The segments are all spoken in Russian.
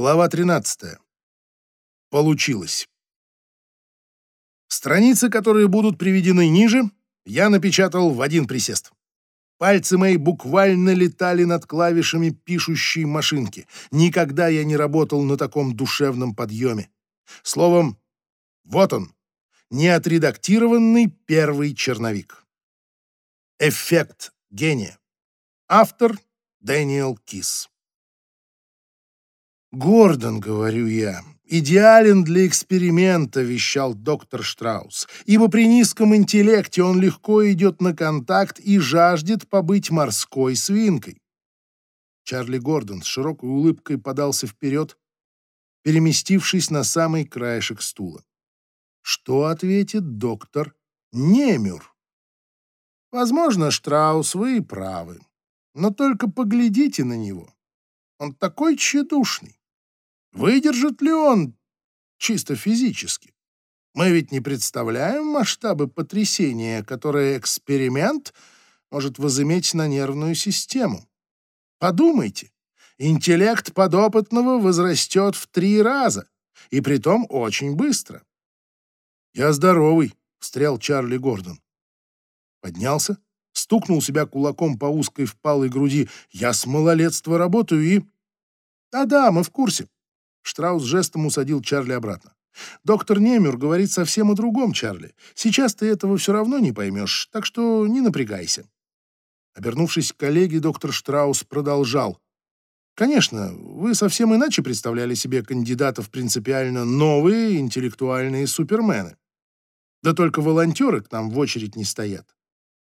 Глава 13. Получилось. Страницы, которые будут приведены ниже, я напечатал в один присест. Пальцы мои буквально летали над клавишами пишущей машинки. Никогда я не работал на таком душевном подъеме. Словом, вот он, неотредактированный первый черновик. Эффект гения. Автор Дэниел Кис. «Гордон», — говорю я, — «идеален для эксперимента», — вещал доктор Штраус, «ибо при низком интеллекте он легко идет на контакт и жаждет побыть морской свинкой». Чарли Гордон с широкой улыбкой подался вперед, переместившись на самый краешек стула. Что ответит доктор Немюр? Возможно, Штраус, вы и правы, но только поглядите на него. Он такой тщедушный. Выдержит ли он чисто физически? Мы ведь не представляем масштабы потрясения, которое эксперимент может возыметь на нервную систему. Подумайте, интеллект подопытного возрастет в три раза, и притом очень быстро. «Я здоровый», — встрял Чарли Гордон. Поднялся, стукнул себя кулаком по узкой впалой груди. «Я с малолетства работаю и...» «Да-да, мы в курсе. Штраус жестом усадил Чарли обратно. «Доктор Немюр говорит совсем о другом, Чарли. Сейчас ты этого все равно не поймешь, так что не напрягайся». Обернувшись к коллеге, доктор Штраус продолжал. «Конечно, вы совсем иначе представляли себе кандидатов принципиально новые интеллектуальные супермены. Да только волонтеры к нам в очередь не стоят.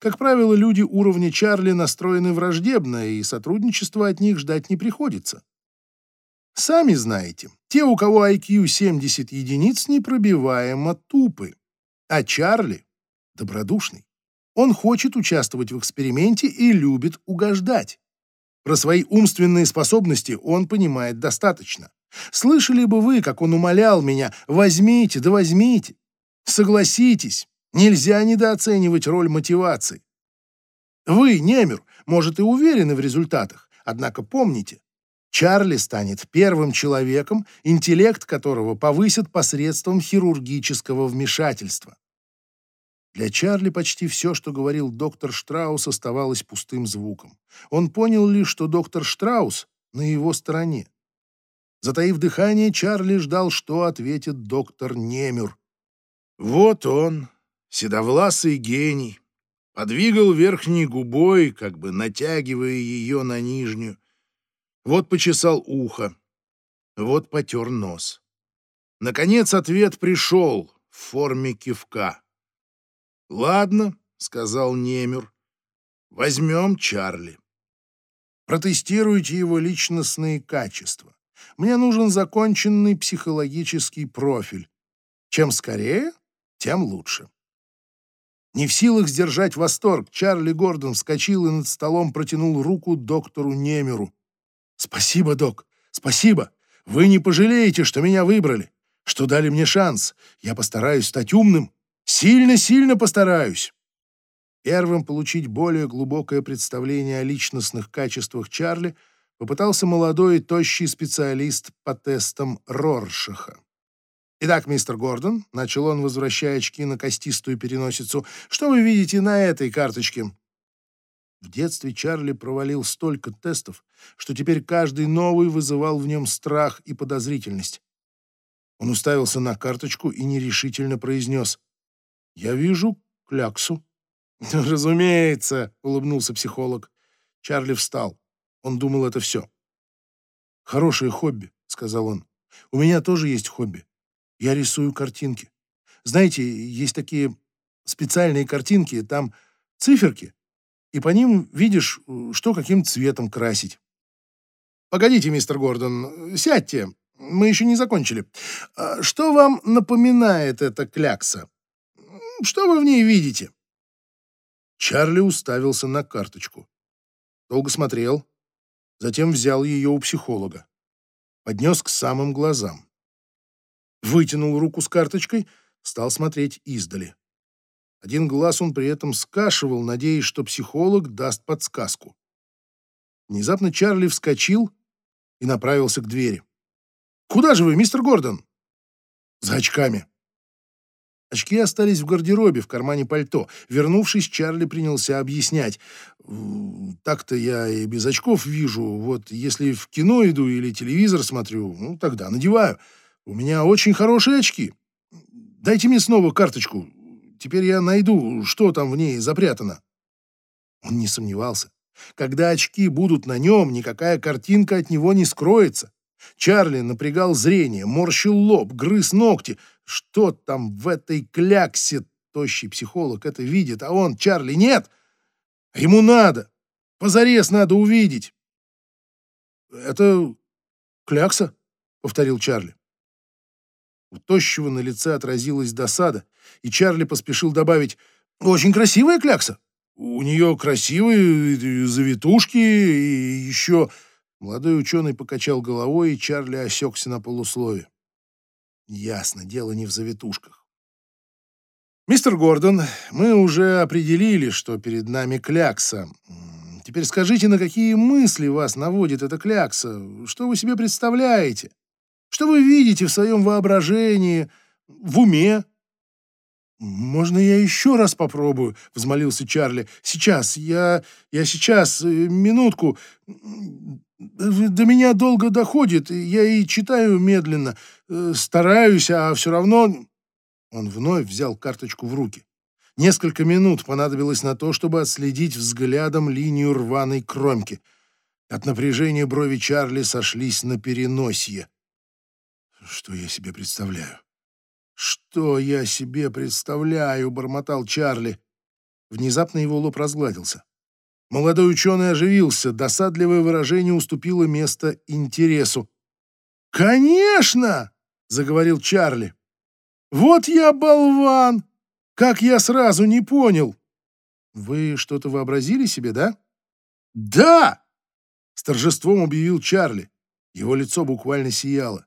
Как правило, люди уровня Чарли настроены враждебно, и сотрудничества от них ждать не приходится. Сами знаете, те, у кого IQ 70 единиц, непробиваемо тупы. А Чарли добродушный. Он хочет участвовать в эксперименте и любит угождать. Про свои умственные способности он понимает достаточно. Слышали бы вы, как он умолял меня, возьмите, да возьмите. Согласитесь, нельзя недооценивать роль мотивации. Вы, Немер, может и уверены в результатах, однако помните, Чарли станет первым человеком, интеллект которого повысит посредством хирургического вмешательства. Для Чарли почти все, что говорил доктор Штраус, оставалось пустым звуком. Он понял лишь, что доктор Штраус на его стороне. Затаив дыхание, Чарли ждал, что ответит доктор Немюр. Вот он, седовласый гений, подвигал верхней губой, как бы натягивая ее на нижнюю, вот почесал ухо, вот потер нос. Наконец ответ пришел в форме кивка. «Ладно», — сказал Немер, — «возьмем Чарли. Протестируйте его личностные качества. Мне нужен законченный психологический профиль. Чем скорее, тем лучше». Не в силах сдержать восторг, Чарли Гордон вскочил и над столом протянул руку доктору Немеру. Спасибо, док, спасибо. Вы не пожалеете, что меня выбрали, что дали мне шанс. Я постараюсь стать умным. Сильно-сильно постараюсь. Первым получить более глубокое представление о личностных качествах Чарли попытался молодой и тощий специалист по тестам Роршаха. «Итак, мистер Гордон», — начал он, возвращая очки на костистую переносицу, «что вы видите на этой карточке?» В детстве Чарли провалил столько тестов, что теперь каждый новый вызывал в нем страх и подозрительность. Он уставился на карточку и нерешительно произнес «Я вижу кляксу». «Разумеется», — улыбнулся психолог. Чарли встал. Он думал, это все. «Хорошее хобби», — сказал он. «У меня тоже есть хобби. Я рисую картинки. Знаете, есть такие специальные картинки, там циферки, и по ним видишь, что каким цветом красить. Погодите, мистер Гордон, сядьте, мы еще не закончили. А что вам напоминает эта клякса? Что вы в ней видите? Чарли уставился на карточку. Долго смотрел, затем взял ее у психолога. Поднес к самым глазам. Вытянул руку с карточкой, стал смотреть издали. Один глаз он при этом скашивал, надеясь, что психолог даст подсказку. Внезапно Чарли вскочил и направился к двери. Куда же вы, мистер Гордон? За очками. Очки остались в гардеробе, в кармане пальто. Вернувшись, Чарли принялся объяснять. «Так-то я и без очков вижу. Вот если в кино иду или телевизор смотрю, ну, тогда надеваю. У меня очень хорошие очки. Дайте мне снова карточку. Теперь я найду, что там в ней запрятано». Он не сомневался. Когда очки будут на нем, никакая картинка от него не скроется. Чарли напрягал зрение, морщил лоб, грыз ногти. Что там в этой кляксе? Тощий психолог это видит, а он, Чарли, нет. Ему надо. Позарез надо увидеть. Это клякса, повторил Чарли. У тощего на лице отразилась досада, и Чарли поспешил добавить «Очень красивая клякса. У нее красивые завитушки и еще...» Молодой ученый покачал головой, и Чарли осекся на полуслове. Ясно, дело не в завитушках. Мистер Гордон, мы уже определили, что перед нами клякса. Теперь скажите, на какие мысли вас наводит эта клякса? Что вы себе представляете? Что вы видите в своем воображении, в уме? «Можно я еще раз попробую?» — взмолился Чарли. «Сейчас, я... я сейчас, э, минутку. До меня долго доходит, я и читаю медленно, э, стараюсь, а все равно...» Он вновь взял карточку в руки. Несколько минут понадобилось на то, чтобы отследить взглядом линию рваной кромки. От напряжения брови Чарли сошлись на переносье. «Что я себе представляю? Что я себе представляю?» — бормотал Чарли. Внезапно его лоб разгладился. Молодой ученый оживился, досадливое выражение уступило место интересу. «Конечно!» — заговорил Чарли. «Вот я болван! Как я сразу не понял!» «Вы что-то вообразили себе, да?» «Да!» — с торжеством объявил Чарли. Его лицо буквально сияло.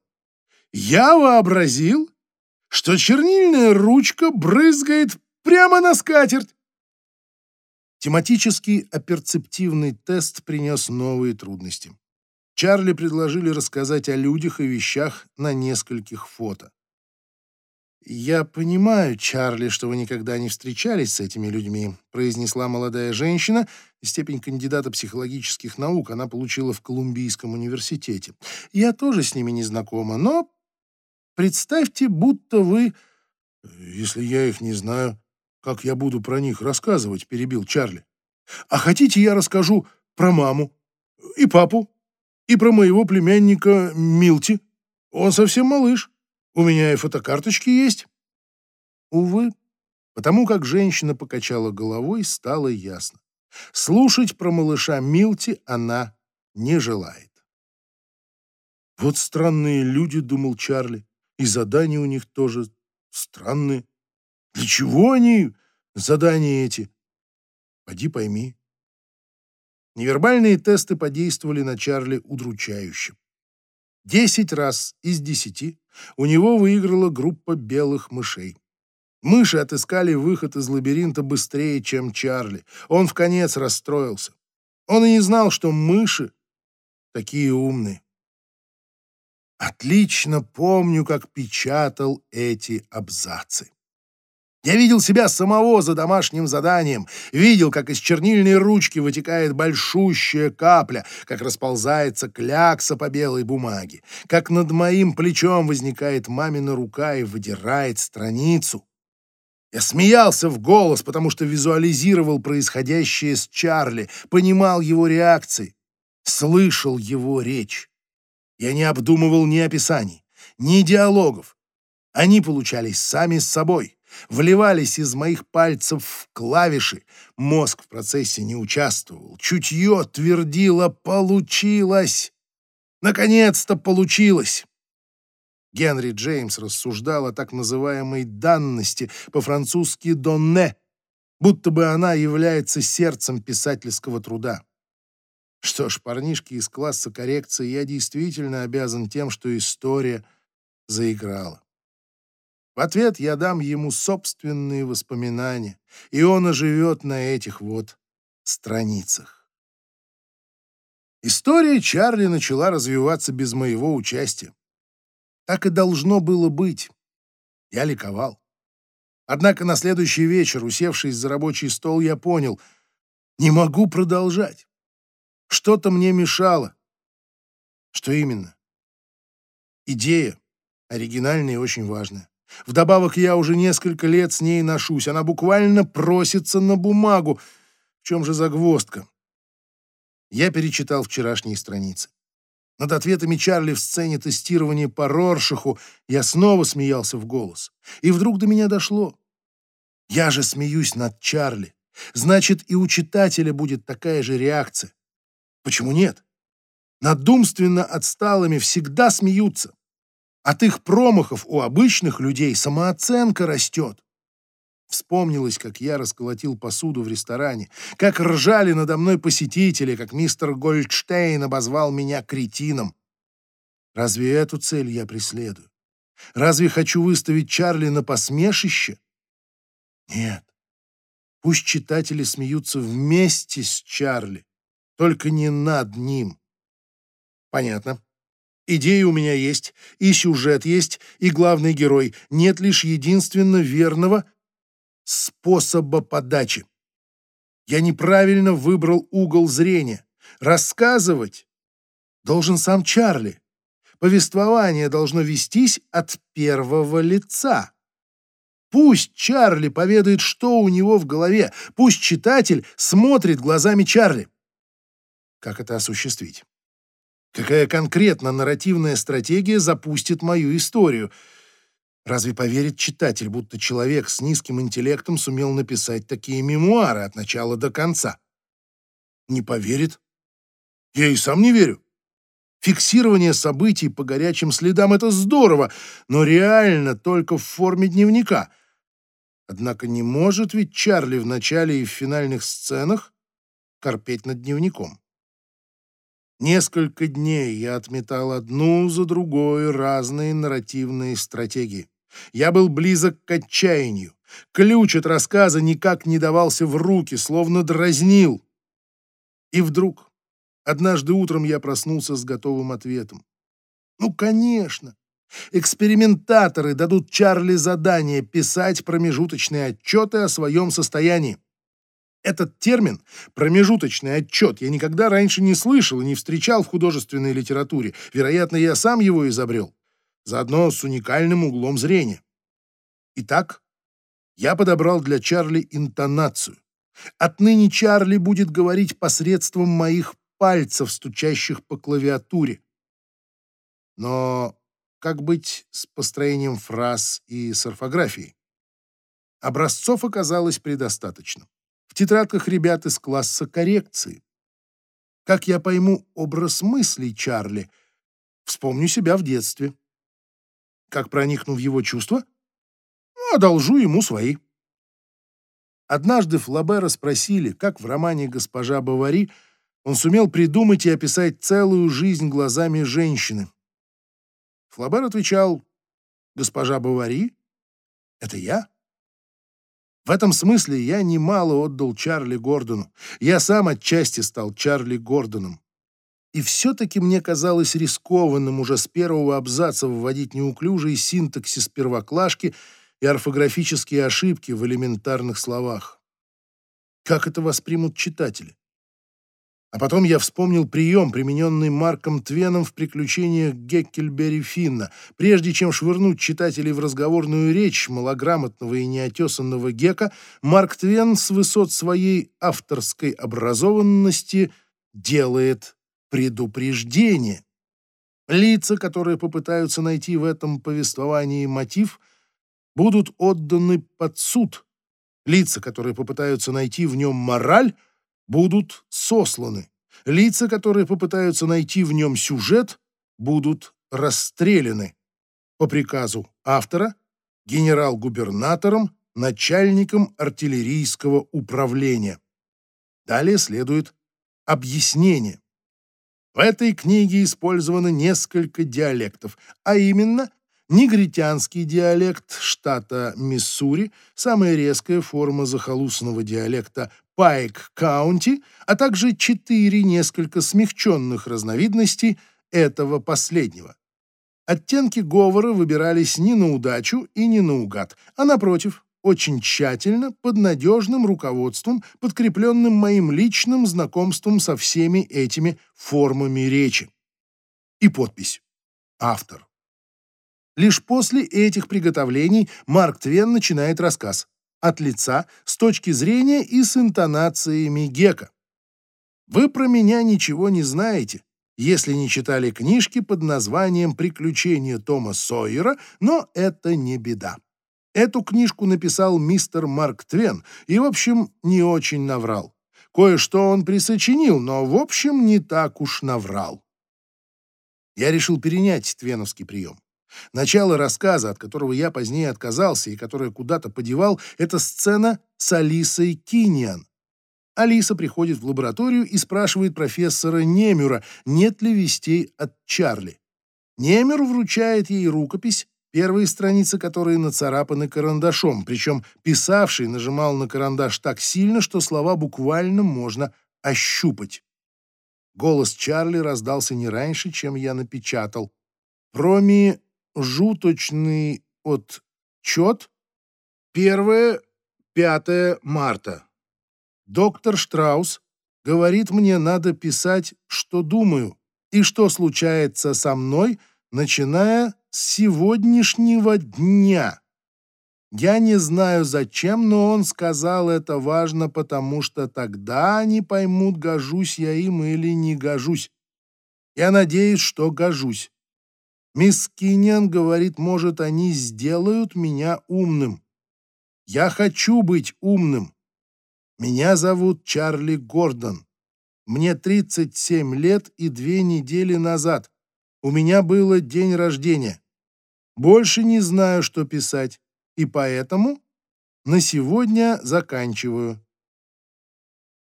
«Я вообразил, что чернильная ручка брызгает прямо на скатерть. Тематический оперцептивный тест принес новые трудности. Чарли предложили рассказать о людях и вещах на нескольких фото. «Я понимаю, Чарли, что вы никогда не встречались с этими людьми», произнесла молодая женщина. Степень кандидата психологических наук она получила в Колумбийском университете. «Я тоже с ними не знакома, но представьте, будто вы...» «Если я их не знаю, как я буду про них рассказывать», — перебил Чарли. «А хотите, я расскажу про маму и папу и про моего племянника Милти? Он совсем малыш. У меня и фотокарточки есть». Увы, потому как женщина покачала головой, стало ясно. Слушать про малыша Милти она не желает. «Вот странные люди», — думал Чарли, — «и задания у них тоже странные». Для чего они, задания эти? Поди пойми. Невербальные тесты подействовали на Чарли удручающе. Десять раз из десяти у него выиграла группа белых мышей. Мыши отыскали выход из лабиринта быстрее, чем Чарли. Он в конец расстроился. Он и не знал, что мыши такие умные. Отлично помню, как печатал эти абзацы. Я видел себя самого за домашним заданием, видел, как из чернильной ручки вытекает большущая капля, как расползается клякса по белой бумаге, как над моим плечом возникает мамина рука и выдирает страницу. Я смеялся в голос, потому что визуализировал происходящее с Чарли, понимал его реакции, слышал его речь. Я не обдумывал ни описаний, ни диалогов. Они получались сами с собой вливались из моих пальцев в клавиши. Мозг в процессе не участвовал. Чутье твердило «получилось». Наконец-то получилось. Генри Джеймс рассуждал о так называемой данности, по-французски «донне», будто бы она является сердцем писательского труда. Что ж, парнишки из класса коррекции, я действительно обязан тем, что история заиграла. В ответ я дам ему собственные воспоминания, и он оживет на этих вот страницах. История Чарли начала развиваться без моего участия. Так и должно было быть. Я ликовал. Однако на следующий вечер, усевшись за рабочий стол, я понял — не могу продолжать. Что-то мне мешало. Что именно? Идея оригинальная и очень важная. Вдобавок, я уже несколько лет с ней ношусь. Она буквально просится на бумагу. В чем же загвоздка? Я перечитал вчерашние страницы. Над ответами Чарли в сцене тестирования по Роршаху я снова смеялся в голос. И вдруг до меня дошло. Я же смеюсь над Чарли. Значит, и у читателя будет такая же реакция. Почему нет? Над умственно отсталыми всегда смеются. От их промахов у обычных людей самооценка растет. Вспомнилось, как я расколотил посуду в ресторане, как ржали надо мной посетители, как мистер Гольдштейн обозвал меня кретином. Разве эту цель я преследую? Разве хочу выставить Чарли на посмешище? Нет. Пусть читатели смеются вместе с Чарли, только не над ним. Понятно. Идеи у меня есть, и сюжет есть, и главный герой. Нет лишь единственно верного способа подачи. Я неправильно выбрал угол зрения. Рассказывать должен сам Чарли. Повествование должно вестись от первого лица. Пусть Чарли поведает, что у него в голове. Пусть читатель смотрит глазами Чарли. Как это осуществить? Какая конкретно нарративная стратегия запустит мою историю? Разве поверит читатель, будто человек с низким интеллектом сумел написать такие мемуары от начала до конца? Не поверит. Я и сам не верю. Фиксирование событий по горячим следам — это здорово, но реально только в форме дневника. Однако не может ведь Чарли в начале и в финальных сценах корпеть над дневником. Несколько дней я отметал одну за другой разные нарративные стратегии. Я был близок к отчаянию. Ключ от рассказа никак не давался в руки, словно дразнил. И вдруг Однажды утром я проснулся с готовым ответом. Ну, конечно. Экспериментаторы дадут Чарли задание писать промежуточные отчеты о своем состоянии. Этот термин «промежуточный отчет» я никогда раньше не слышал и не встречал в художественной литературе. Вероятно, я сам его изобрел. Заодно с уникальным углом зрения. Итак, я подобрал для Чарли интонацию. Отныне Чарли будет говорить посредством моих пальцев, стучащих по клавиатуре. Но как быть с построением фраз и с орфографией? Образцов оказалось предостаточно. Тетрадках ребят из класса коррекции. Как я пойму образ мыслей Чарли? Вспомню себя в детстве. Как проникну в его чувства? Ну, одолжу ему свои. Однажды Флабера спросили, как в романе «Госпожа Бавари» он сумел придумать и описать целую жизнь глазами женщины. Флабер отвечал, «Госпожа Бавари, это я?» В этом смысле я немало отдал Чарли Гордону. Я сам отчасти стал Чарли Гордоном. И все-таки мне казалось рискованным уже с первого абзаца вводить неуклюжий синтаксис первоклашки и орфографические ошибки в элементарных словах. Как это воспримут читатели? А потом я вспомнил прием, примененный Марком Твеном в приключениях Геккельбери Финна. Прежде чем швырнуть читателей в разговорную речь малограмотного и неотесанного Гека, Марк Твен с высот своей авторской образованности делает предупреждение. Лица, которые попытаются найти в этом повествовании мотив, будут отданы под суд. Лица, которые попытаются найти в нем мораль, будут сосланы. Лица, которые попытаются найти в нем сюжет, будут расстреляны. По приказу автора, генерал-губернатором, начальником артиллерийского управления. Далее следует объяснение. В этой книге использовано несколько диалектов, а именно негритянский диалект штата Миссури, самая резкая форма захолустного диалекта Пайк-Каунти, а также четыре несколько смягченных разновидностей этого последнего. Оттенки говора выбирались не наудачу и не наугад, а напротив, очень тщательно, под надежным руководством, подкрепленным моим личным знакомством со всеми этими формами речи. И подпись. Автор. Лишь после этих приготовлений Марк Твен начинает рассказ. От лица, с точки зрения и с интонациями Гека. Вы про меня ничего не знаете, если не читали книжки под названием «Приключения Тома Сойера», но это не беда. Эту книжку написал мистер Марк Твен и, в общем, не очень наврал. Кое-что он присочинил, но, в общем, не так уж наврал. Я решил перенять твеновский прием. Начало рассказа, от которого я позднее отказался и которое куда-то подевал, это сцена с Алисой Киньян, Алиса приходит в лабораторию и спрашивает профессора Немюра, нет ли вестей от Чарли. Немюр вручает ей рукопись, первые страницы которой нацарапаны карандашом, причем писавший нажимал на карандаш так сильно, что слова буквально можно ощупать. Голос Чарли раздался не раньше, чем я напечатал. Проми жуточный отчет. Первое, пятое марта. Доктор Штраус говорит мне, надо писать, что думаю и что случается со мной, начиная с сегодняшнего дня. Я не знаю зачем, но он сказал это важно, потому что тогда они поймут, гожусь я им или не гожусь. Я надеюсь, что гожусь. Мисс Киньян говорит, может, они сделают меня умным. Я хочу быть умным. Меня зовут Чарли Гордон. Мне 37 лет и две недели назад. У меня было день рождения. Больше не знаю, что писать, и поэтому на сегодня заканчиваю.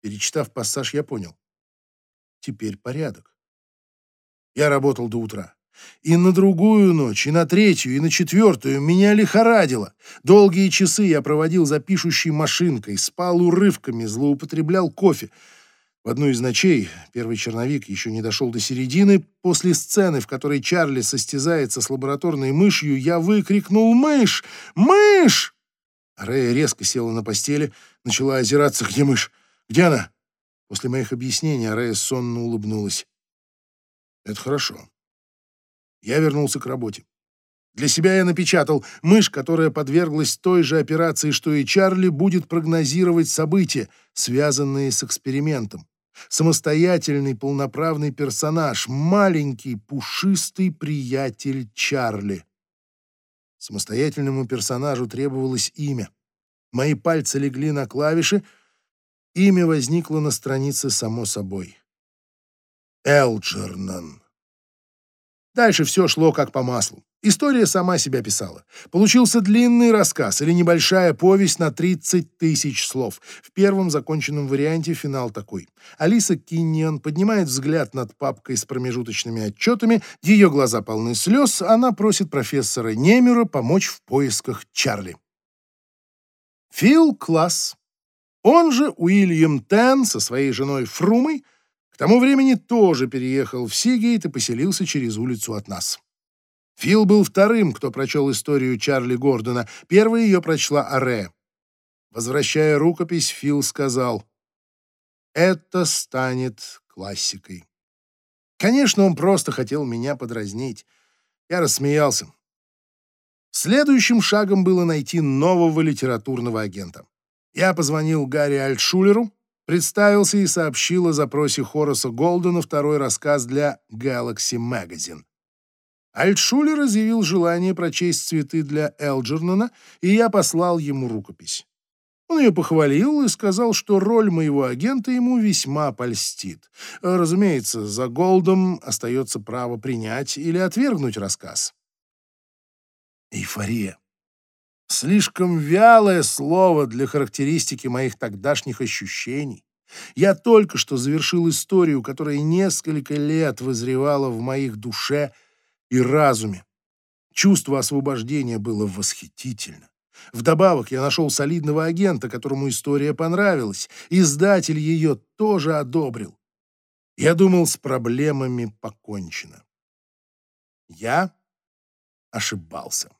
Перечитав пассаж, я понял. Теперь порядок. Я работал до утра. И на другую ночь, и на третью, и на четвертую меня лихорадило. Долгие часы я проводил за пишущей машинкой, спал урывками, злоупотреблял кофе. В одну из ночей, первый черновик еще не дошел до середины, после сцены, в которой Чарли состязается с лабораторной мышью, я выкрикнул «Мышь! Мышь!» Рэя резко села на постели, начала озираться. «Где мышь? Где она?» После моих объяснений Рэя сонно улыбнулась. «Это хорошо. Я вернулся к работе. Для себя я напечатал, мышь, которая подверглась той же операции, что и Чарли, будет прогнозировать события, связанные с экспериментом. Самостоятельный полноправный персонаж, маленький пушистый приятель Чарли. Самостоятельному персонажу требовалось имя. Мои пальцы легли на клавиши, имя возникло на странице само собой. Элджернан. Дальше все шло как по маслу. История сама себя писала. Получился длинный рассказ или небольшая повесть на 30 тысяч слов. В первом законченном варианте финал такой. Алиса Киннион поднимает взгляд над папкой с промежуточными отчетами, ее глаза полны слез, она просит профессора Немера помочь в поисках Чарли. Фил Класс, он же Уильям Тен со своей женой Фрумой, к тому времени тоже переехал в Сигейт и поселился через улицу от нас. Фил был вторым, кто прочел историю Чарли Гордона. Первой ее прочла Аре. Возвращая рукопись, Фил сказал, «Это станет классикой». Конечно, он просто хотел меня подразнить. Я рассмеялся. Следующим шагом было найти нового литературного агента. Я позвонил Гарри Альтшулеру, представился и сообщил о запросе Хораса Голдена второй рассказ для Galaxy Magazine. Альтшулер изъявил желание прочесть цветы для Элджернона, и я послал ему рукопись. Он ее похвалил и сказал, что роль моего агента ему весьма польстит. Разумеется, за Голдом остается право принять или отвергнуть рассказ. Эйфория. Слишком вялое слово для характеристики моих тогдашних ощущений. Я только что завершил историю, которая несколько лет вызревала в моих душе и разуме. Чувство освобождения было восхитительно. Вдобавок я нашел солидного агента, которому история понравилась. Издатель ее тоже одобрил. Я думал, с проблемами покончено. Я ошибался.